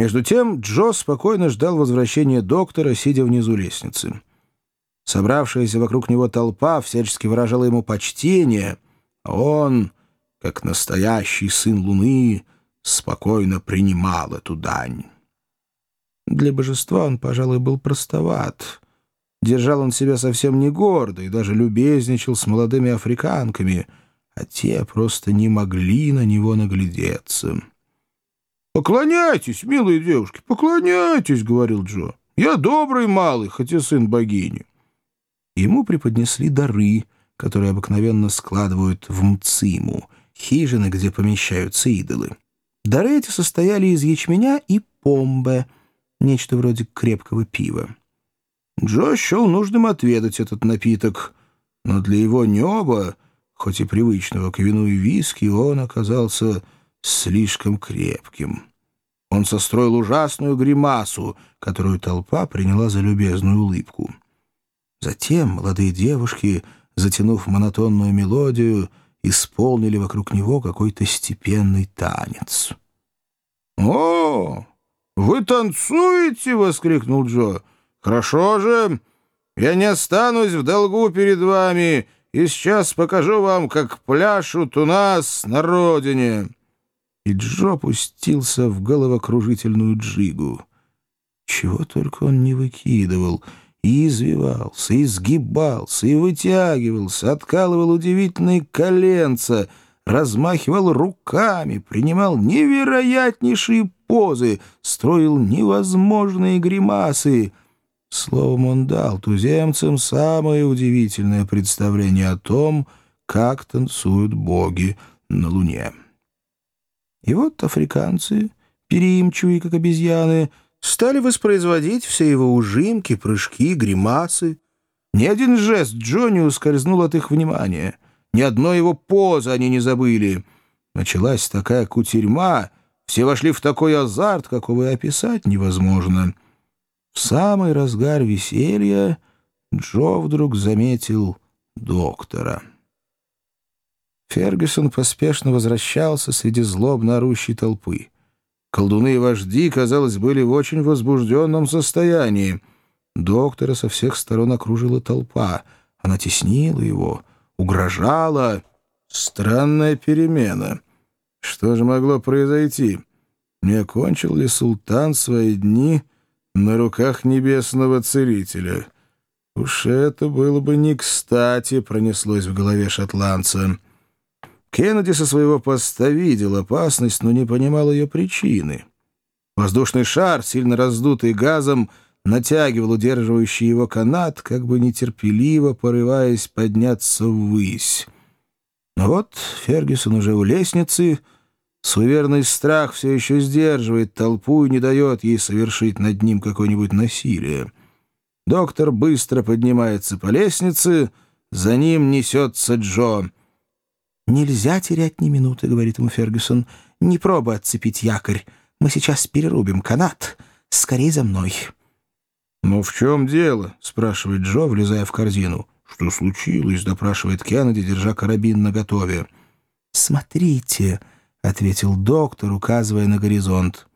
Между тем Джо спокойно ждал возвращения доктора, сидя внизу лестницы. Собравшаяся вокруг него толпа всячески выражала ему почтение, а он, как настоящий сын Луны, спокойно принимал эту дань. Для божества он, пожалуй, был простоват. Держал он себя совсем не гордо и даже любезничал с молодыми африканками, а те просто не могли на него наглядеться. «Поклоняйтесь, милые девушки, поклоняйтесь», — говорил Джо. «Я добрый малый, хоть и сын богини». Ему преподнесли дары, которые обыкновенно складывают в мциму, хижины, где помещаются идолы. Дары эти состояли из ячменя и помбе, нечто вроде крепкого пива. Джо счел нужным отведать этот напиток, но для его неба, хоть и привычного к вину и виски, он оказался слишком крепким. Он состроил ужасную гримасу, которую толпа приняла за любезную улыбку. Затем молодые девушки, затянув монотонную мелодию, исполнили вокруг него какой-то степенный танец. «О, вы танцуете!» — воскликнул Джо. «Хорошо же! Я не останусь в долгу перед вами и сейчас покажу вам, как пляшут у нас на родине!» И Джо пустился в головокружительную джигу. Чего только он не выкидывал — и извивался, и сгибался, и вытягивался, откалывал удивительные коленца, размахивал руками, принимал невероятнейшие позы, строил невозможные гримасы. Словом, он дал туземцам самое удивительное представление о том, как танцуют боги на Луне. И вот африканцы, переимчивые, как обезьяны, стали воспроизводить все его ужимки, прыжки, гримасы. Ни один жест Джонни ускользнул от их внимания. Ни одной его позы они не забыли. Началась такая кутерьма, все вошли в такой азарт, какого и описать невозможно. В самый разгар веселья Джо вдруг заметил доктора. Фергюсон поспешно возвращался среди злобно орущей толпы. Колдуны и вожди, казалось, были в очень возбужденном состоянии. Доктора со всех сторон окружила толпа. Она теснила его, угрожала. Странная перемена. Что же могло произойти? Не окончил ли султан свои дни на руках небесного целителя? Уж это было бы не кстати, пронеслось в голове шотландца. Кеннеди со своего поста видел опасность, но не понимал ее причины. Воздушный шар, сильно раздутый газом, натягивал удерживающий его канат, как бы нетерпеливо порываясь подняться ввысь. Но вот Фергюсон уже у лестницы, суверенный страх все еще сдерживает толпу и не дает ей совершить над ним какое-нибудь насилие. Доктор быстро поднимается по лестнице, за ним несется Джо — «Нельзя терять ни минуты», — говорит ему Фергюсон. «Не пробуй отцепить якорь. Мы сейчас перерубим канат. Скорей за мной». «Ну в чем дело?» — спрашивает Джо, влезая в корзину. «Что случилось?» — допрашивает Кеннеди, держа карабин наготове. «Смотрите», — ответил доктор, указывая на горизонт.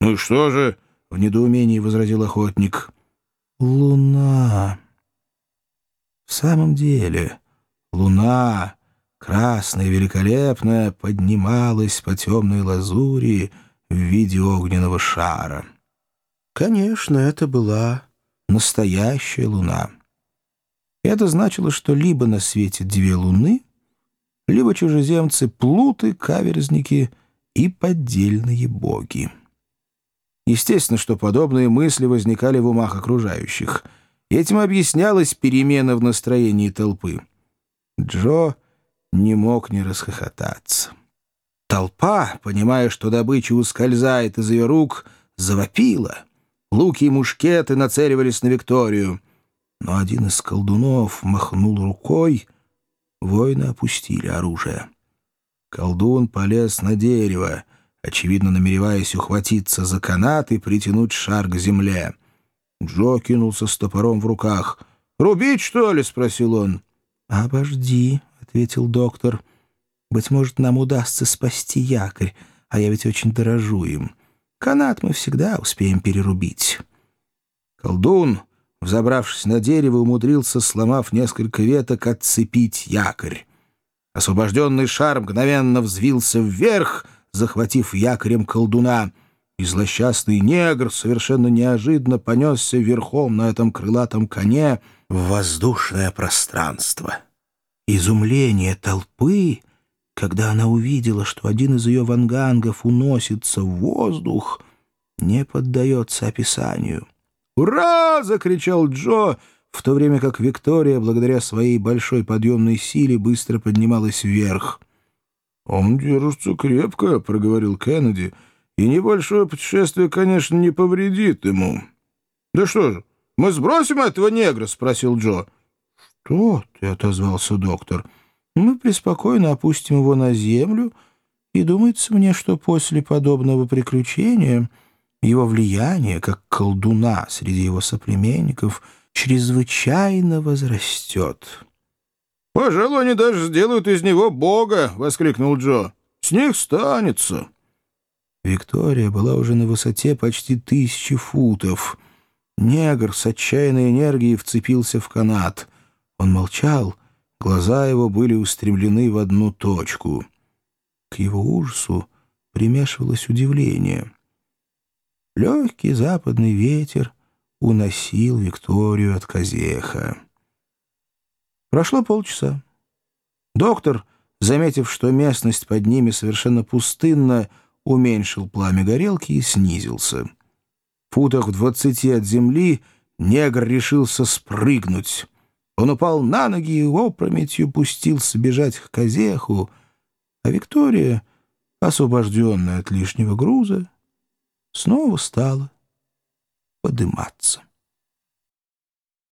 «Ну и что же?» — в недоумении возразил охотник. «Луна». «В самом деле, луна...» красная, великолепная, поднималась по темной лазури в виде огненного шара. Конечно, это была настоящая луна. Это значило, что либо на свете две луны, либо чужеземцы плуты, каверзники и поддельные боги. Естественно, что подобные мысли возникали в умах окружающих. Этим объяснялась перемена в настроении толпы. Джо не мог не расхохотаться. Толпа, понимая, что добыча ускользает из ее рук, завопила. Луки и мушкеты нацеливались на Викторию. Но один из колдунов махнул рукой, воины опустили оружие. Колдун полез на дерево, очевидно намереваясь ухватиться за канат и притянуть шар к земле. Джо кинулся с топором в руках. «Рубить, что ли?» — спросил он. «Обожди», ответил доктор. «Быть может, нам удастся спасти якорь, а я ведь очень дорожу им. Канат мы всегда успеем перерубить. Колдун, взобравшись на дерево, умудрился, сломав несколько веток, отцепить якорь. Освобожденный шар мгновенно взвился вверх, захватив якорем колдуна, и злосчастный негр совершенно неожиданно понесся верхом на этом крылатом коне в воздушное пространство. Изумление толпы, когда она увидела, что один из ее вангангов уносится в воздух, не поддается описанию. «Ура!» — закричал Джо, в то время как Виктория, благодаря своей большой подъемной силе, быстро поднималась вверх. «Он держится крепко», — проговорил Кеннеди, — «и небольшое путешествие, конечно, не повредит ему». «Да что же, мы сбросим этого негра?» — спросил Джо. «Что ты?» — отозвался доктор. «Мы преспокойно опустим его на землю, и думается мне, что после подобного приключения его влияние, как колдуна среди его соплеменников, чрезвычайно возрастет». «Пожалуй, они даже сделают из него бога!» — воскликнул Джо. «С них станется!» Виктория была уже на высоте почти тысячи футов. Негр с отчаянной энергией вцепился в канат. Он молчал, глаза его были устремлены в одну точку. К его ужасу примешивалось удивление. Легкий западный ветер уносил Викторию от Казеха. Прошло полчаса. Доктор, заметив, что местность под ними совершенно пустынна, уменьшил пламя горелки и снизился. В футах в двадцати от земли негр решился спрыгнуть. Он упал на ноги и опрометью пустился бежать к Казеху, а Виктория, освобожденная от лишнего груза, снова стала подыматься.